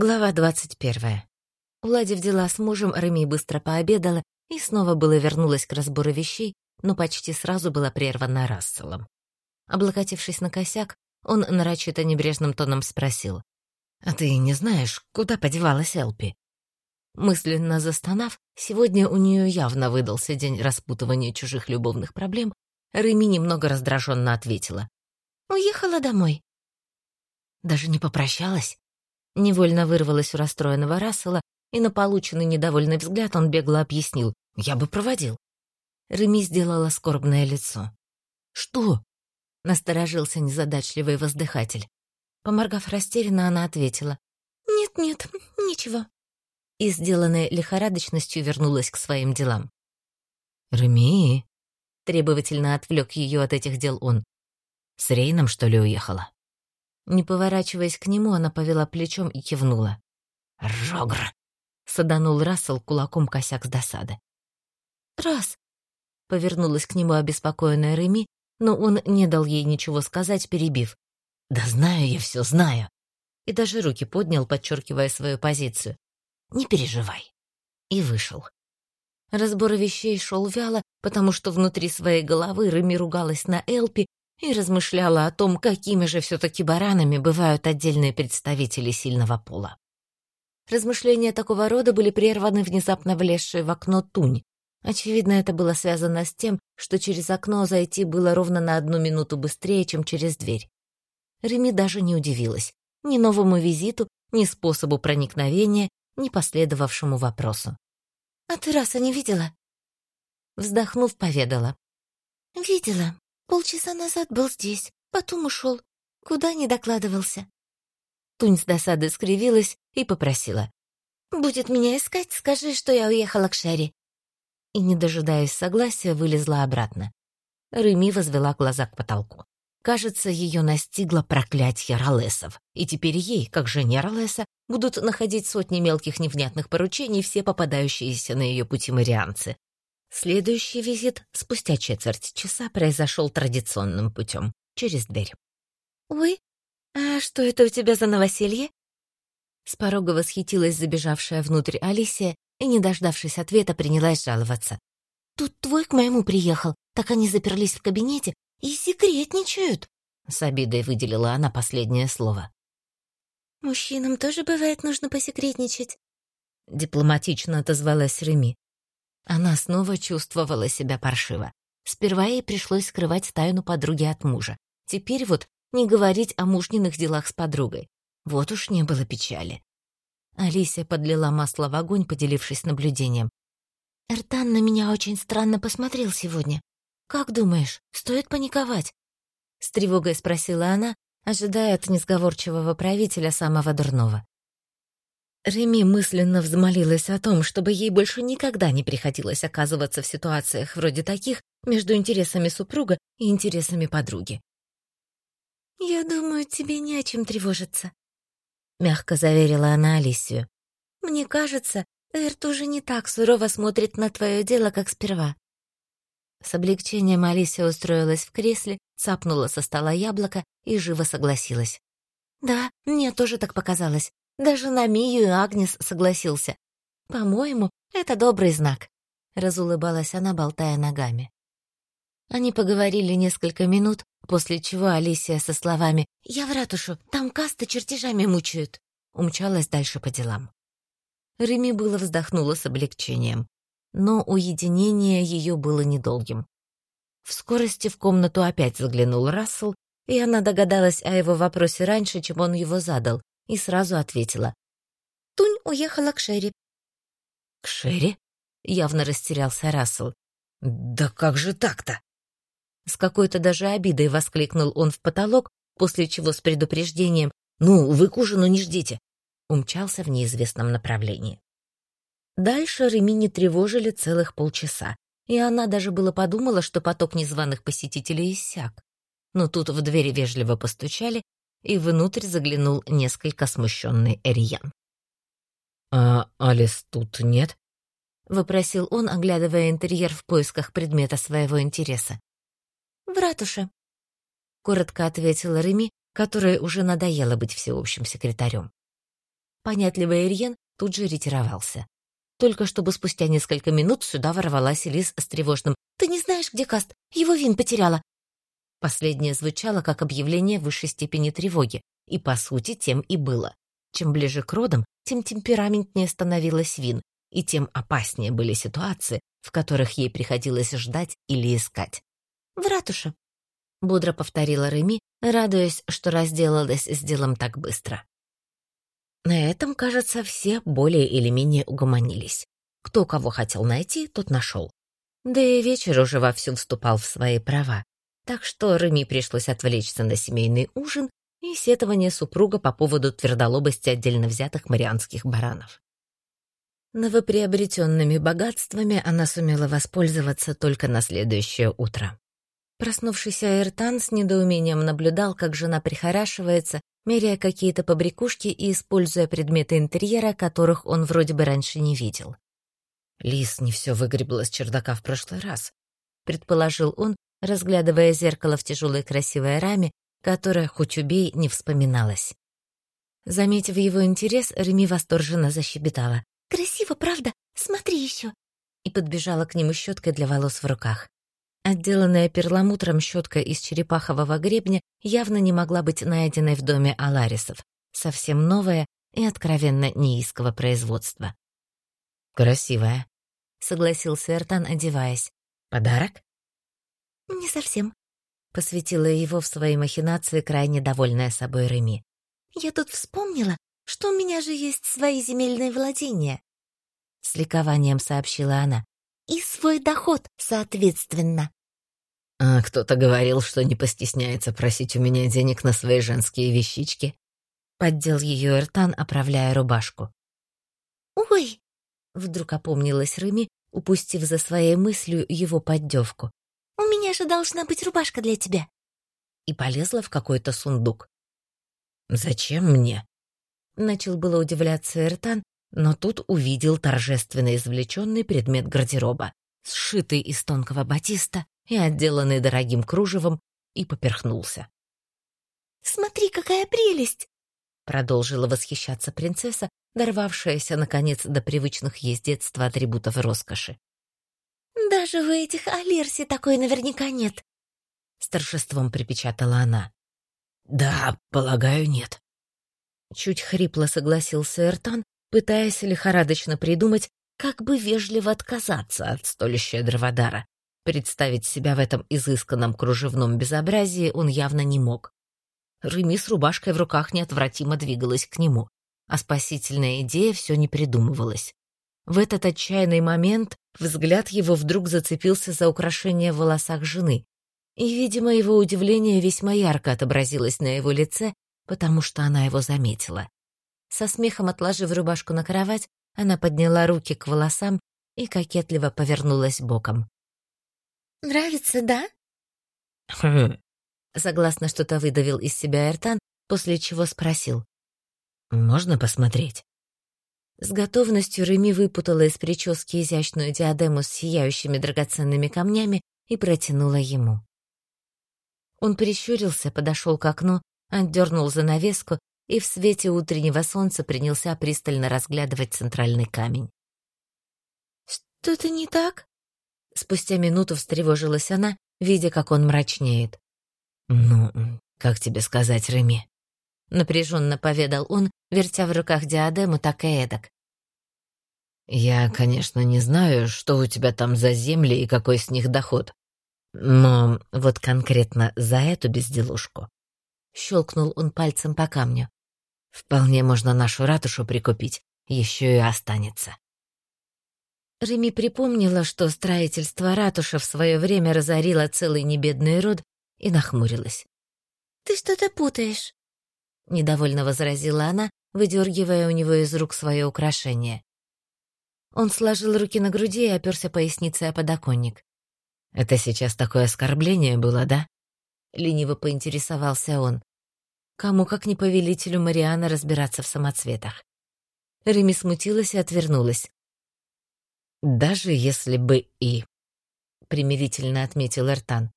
Глава двадцать первая. Уладив дела с мужем, Реми быстро пообедала и снова было вернулась к разбору вещей, но почти сразу была прервана Расселом. Облокотившись на косяк, он нарочито небрежным тоном спросил. «А ты не знаешь, куда подевалась Элпи?» Мысленно застонав, сегодня у нее явно выдался день распутывания чужих любовных проблем, Реми немного раздраженно ответила. «Уехала домой». «Даже не попрощалась?» Невольно вырвалась у расстроенного Рассела, и на полученный недовольный взгляд он бегло объяснил. «Я бы проводил». Реми сделала скорбное лицо. «Что?» — насторожился незадачливый воздыхатель. Поморгав растерянно, она ответила. «Нет-нет, ничего». И, сделанная лихорадочностью, вернулась к своим делам. «Реми?» — требовательно отвлек ее от этих дел он. «С Рейном, что ли, уехала?» Не поворачиваясь к нему, она повела плечом и кивнула. «Рогр!» — саданул Рассел кулаком косяк с досады. «Раз!» — повернулась к нему обеспокоенная Реми, но он не дал ей ничего сказать, перебив. «Да знаю я все, знаю!» И даже руки поднял, подчеркивая свою позицию. «Не переживай!» И вышел. Разбор вещей шел вяло, потому что внутри своей головы Реми ругалась на Элпи и размышляла о том, какими же все-таки баранами бывают отдельные представители сильного пола. Размышления такого рода были прерваны внезапно влезшей в окно тунь. Очевидно, это было связано с тем, что через окно зайти было ровно на одну минуту быстрее, чем через дверь. Реми даже не удивилась ни новому визиту, ни способу проникновения, ни последовавшему вопросу. «А ты раса не видела?» Вздохнув, поведала. «Видела. Полчаса назад был здесь, потом ушел. Куда не докладывался?» Тунь с досады скривилась и попросила. «Будет меня искать, скажи, что я уехала к Шерри». И, не дожидаясь согласия, вылезла обратно. Реми возвела глаза к потолку. Кажется, ее настигло проклятие Ролесов, и теперь ей, как жене Ролеса, будут находить сотни мелких невнятных поручений все попадающиеся на ее пути марианцы. Следующий визит спустя четверть часа произошел традиционным путем, через дверь. «Ой, а что это у тебя за новоселье?» С порога восхитилась забежавшая внутрь Алисия и, не дождавшись ответа, принялась жаловаться. «Тут твой к моему приехал, так они заперлись в кабинете и секретничают!» С обидой выделила она последнее слово. «Мужчинам тоже бывает нужно посекретничать?» Дипломатично отозвалась Реми. Она снова чувствовала себя паршиво. Сперва ей пришлось скрывать тайну подруги от мужа. Теперь вот не говорить о мужниных делах с подругой. Вот уж не было печали. Алисия подлила масло в огонь, поделившись наблюдением. «Эртан на меня очень странно посмотрел сегодня. Как думаешь, стоит паниковать?» С тревогой спросила она, ожидая от несговорчивого правителя самого дурного. Реми мысленно взмолилась о том, чтобы ей больше никогда не приходилось оказываться в ситуациях вроде таких между интересами супруга и интересами подруги. «Я думаю, тебе не о чем тревожиться», — мягко заверила она Алисию. «Мне кажется, Эрт уже не так сурово смотрит на твое дело, как сперва». С облегчением Алисия устроилась в кресле, цапнула со стола яблоко и живо согласилась. «Да, мне тоже так показалось. Даже на Мию и Агнес согласился. По-моему, это добрый знак. Разулыбалась она, болтая ногами. Они поговорили несколько минут, после чего Алисия со словами «Я в ратушу, там касты чертежами мучают», умчалась дальше по делам. Реми было вздохнула с облегчением, но уединение ее было недолгим. В скорости в комнату опять заглянул Рассел, и она догадалась о его вопросе раньше, чем он его задал, и сразу ответила. Тунь уехала к Шерри. «К Шерри?» — явно растерялся Рассел. «Да как же так-то?» С какой-то даже обидой воскликнул он в потолок, после чего с предупреждением «Ну, вы к ужину не ждите!» умчался в неизвестном направлении. Дальше Реми не тревожили целых полчаса, и она даже было подумала, что поток незваных посетителей иссяк. Но тут в двери вежливо постучали, и внутрь заглянул несколько смущенный Эриан. «А Алис тут нет?» — вопросил он, оглядывая интерьер в поисках предмета своего интереса. «В ратуше», — коротко ответила Реми, которой уже надоело быть всеобщим секретарем. понятливый Ирьен тут же ретировался. Только чтобы спустя несколько минут сюда ворвалась Элис с тревожным «Ты не знаешь, где Каст? Его Вин потеряла!» Последнее звучало как объявление высшей степени тревоги, и, по сути, тем и было. Чем ближе к родам, тем темпераментнее становилась Вин, и тем опаснее были ситуации, в которых ей приходилось ждать или искать. «В ратуше», — бодро повторила Реми, радуясь, что разделалась с делом так быстро. На этом, кажется, все более или менее угомонились. Кто кого хотел найти, тот нашел. Да и вечер уже вовсю вступал в свои права, так что Реми пришлось отвлечься на семейный ужин и сетование супруга по поводу твердолобости отдельно взятых марианских баранов. Новоприобретенными богатствами она сумела воспользоваться только на следующее утро. Проснувшийся Эртан с недоумением наблюдал, как жена прихорашивается, меряя какие-то побрякушки и используя предметы интерьера, которых он вроде бы раньше не видел. «Лис не все выгребла с чердака в прошлый раз», — предположил он, разглядывая зеркало в тяжелой красивой раме, которая, хоть убей, не вспоминалась. Заметив его интерес, Реми восторженно защебетала. «Красиво, правда? Смотри еще!» И подбежала к нему щеткой для волос в руках. Отделанная перламутром щетка из черепахового гребня явно не могла быть найденной в доме Аларисов, совсем новая и откровенно неиского производства. «Красивая», — согласился Эртан, одеваясь. «Подарок?» «Не совсем», — посвятила его в свои махинации крайне довольная собой Реми. «Я тут вспомнила, что у меня же есть свои земельные владения», — с ликованием сообщила она. «И свой доход, соответственно». «А кто-то говорил, что не постесняется просить у меня денег на свои женские вещички», — поддел ее Эртан, оправляя рубашку. «Ой!» — вдруг опомнилась Реми, упустив за своей мыслью его поддевку. «У меня же должна быть рубашка для тебя!» И полезла в какой-то сундук. «Зачем мне?» Начал было удивляться Эртан, но тут увидел торжественно извлеченный предмет гардероба, сшитый из тонкого батиста и отделанный дорогим кружевом, и поперхнулся. «Смотри, какая прелесть!» Продолжила восхищаться принцесса, дорвавшаяся, наконец, до привычных ей с детства атрибутов роскоши. «Даже у этих Алерси такой наверняка нет!» С торжеством припечатала она. «Да, полагаю, нет». Чуть хрипло согласился Эртан, пытаясь лихорадочно придумать, как бы вежливо отказаться от столь щедрого дара. Представить себя в этом изысканном кружевном безобразии он явно не мог. Реми с рубашкой в руках неотвратимо двигалась к нему, а спасительная идея все не придумывалась. В этот отчаянный момент взгляд его вдруг зацепился за украшение в волосах жены, и, видимо, его удивление весьма ярко отобразилось на его лице, потому что она его заметила. Со смехом отложив рубашку на кровать, она подняла руки к волосам и кокетливо повернулась боком. Нравится, да?» Согласно что-то выдавил из себя Эртан, после чего спросил. «Можно посмотреть?» С готовностью Реми выпутала из прически изящную диадему с сияющими драгоценными камнями и протянула ему. Он прищурился, подошел к окну, отдернул занавеску и в свете утреннего солнца принялся пристально разглядывать центральный камень. «Что-то не так?» Спустя минуту встревожилась она, видя, как он мрачнеет. «Ну, как тебе сказать, Реми?» Напряженно поведал он, вертя в руках диадему так и эдак. «Я, конечно, не знаю, что у тебя там за земли и какой с них доход. Но вот конкретно за эту безделушку...» Щелкнул он пальцем по камню. «Вполне можно нашу ратушу прикупить, еще и останется». Реми припомнила, что строительство ратуши в свое время разорило целый небедный род, и нахмурилась. «Ты что-то путаешь», — недовольно возразила она, выдергивая у него из рук свое украшение. Он сложил руки на груди и оперся поясницей о подоконник. «Это сейчас такое оскорбление было, да?» — лениво поинтересовался он. Кому, как не повелителю Мариана, разбираться в самоцветах. Реми смутилась и отвернулась. «Даже если бы и...» — примирительно отметил Эртан.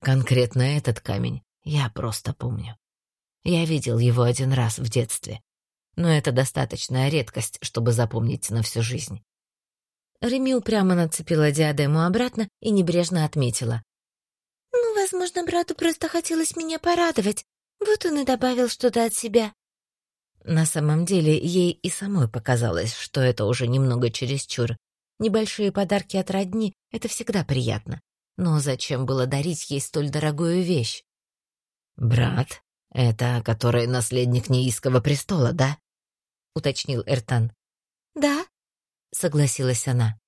«Конкретно этот камень я просто помню. Я видел его один раз в детстве. но это достаточная редкость, чтобы запомнить на всю жизнь. Реми упрямо нацепила диадему обратно и небрежно отметила. «Ну, возможно, брату просто хотелось меня порадовать. Вот он и добавил что-то от себя». На самом деле, ей и самой показалось, что это уже немного чересчур. Небольшие подарки от родни — это всегда приятно. Но зачем было дарить ей столь дорогую вещь? «Брат, это который наследник неиского престола, да?» — уточнил Эртан. «Да», — согласилась она.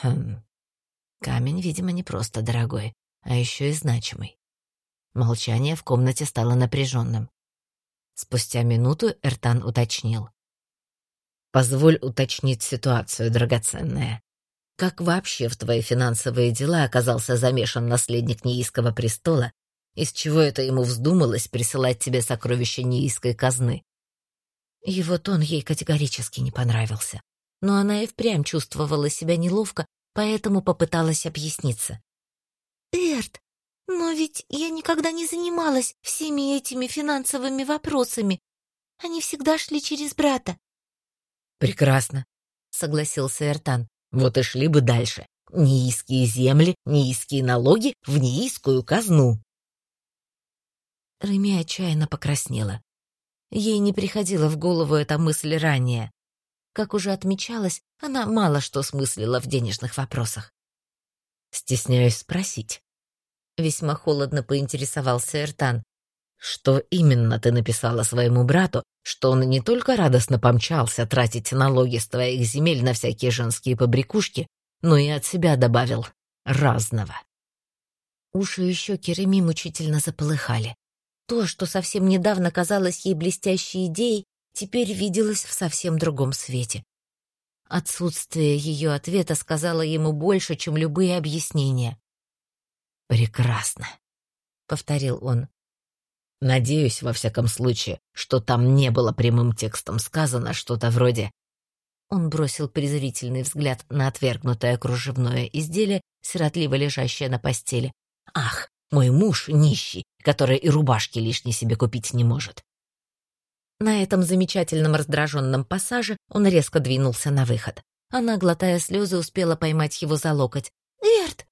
«Хм, камень, видимо, не просто дорогой, а еще и значимый». Молчание в комнате стало напряженным. Спустя минуту Эртан уточнил. «Позволь уточнить ситуацию, драгоценная. Как вообще в твои финансовые дела оказался замешан наследник Неиского престола, из чего это ему вздумалось присылать тебе сокровища Неиской казны?» Его тон ей категорически не понравился, но она и впрямь чувствовала себя неловко, поэтому попыталась объясниться. «Эрт, но ведь я никогда не занималась всеми этими финансовыми вопросами. Они всегда шли через брата. Прекрасно, согласился Эртан. Вот и шли бы дальше. Неиские земли, неиские налоги в неискую казну. Реми отчаянно покраснела. Ей не приходила в голову эта мысль ранее. Как уже отмечалось, она мало что смыслила в денежных вопросах. «Стесняюсь спросить, Весьма холодно поинтересовался Эртан. Что именно ты написала своему брату, что он не только радостно помчался тратить налоги с твоих земель на всякие женские побрякушки, но и от себя добавил разного. Уши и щеки Реми мучительно заполыхали. То, что совсем недавно казалось ей блестящей идеей, теперь виделось в совсем другом свете. Отсутствие ее ответа сказала ему больше, чем любые объяснения. «Прекрасно», — повторил он. «Надеюсь, во всяком случае, что там не было прямым текстом сказано что-то вроде...» Он бросил презрительный взгляд на отвергнутое кружевное изделие, сиротливо лежащее на постели. «Ах, мой муж нищий, который и рубашки лишней себе купить не может». На этом замечательном раздраженном пассаже он резко двинулся на выход. Она, глотая слезы, успела поймать его за локоть. «Эрт,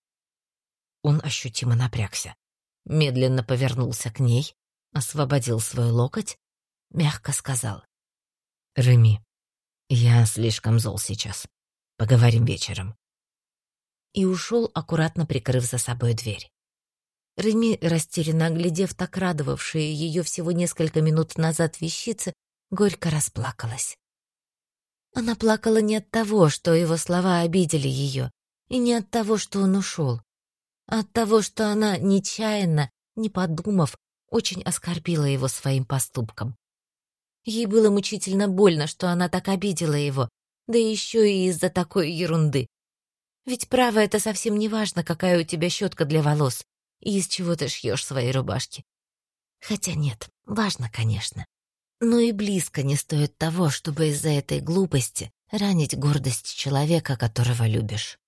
он ощутимо напрягся. Медленно повернулся к ней, освободил свой локоть, мягко сказал. «Реми, я слишком зол сейчас. Поговорим вечером». И ушел, аккуратно прикрыв за собой дверь. Реми, растерянно оглядев так радовавшие ее всего несколько минут назад вещицы, горько расплакалась. Она плакала не от того, что его слова обидели ее, и не от того, что он ушел от того, что она нечаянно, не подумав, очень оскорбила его своим поступком. Ей было мучительно больно, что она так обидела его, да еще и из-за такой ерунды. Ведь право это совсем не важно, какая у тебя щетка для волос и из чего ты шьешь свои рубашки. Хотя нет, важно, конечно. Но и близко не стоит того, чтобы из-за этой глупости ранить гордость человека, которого любишь.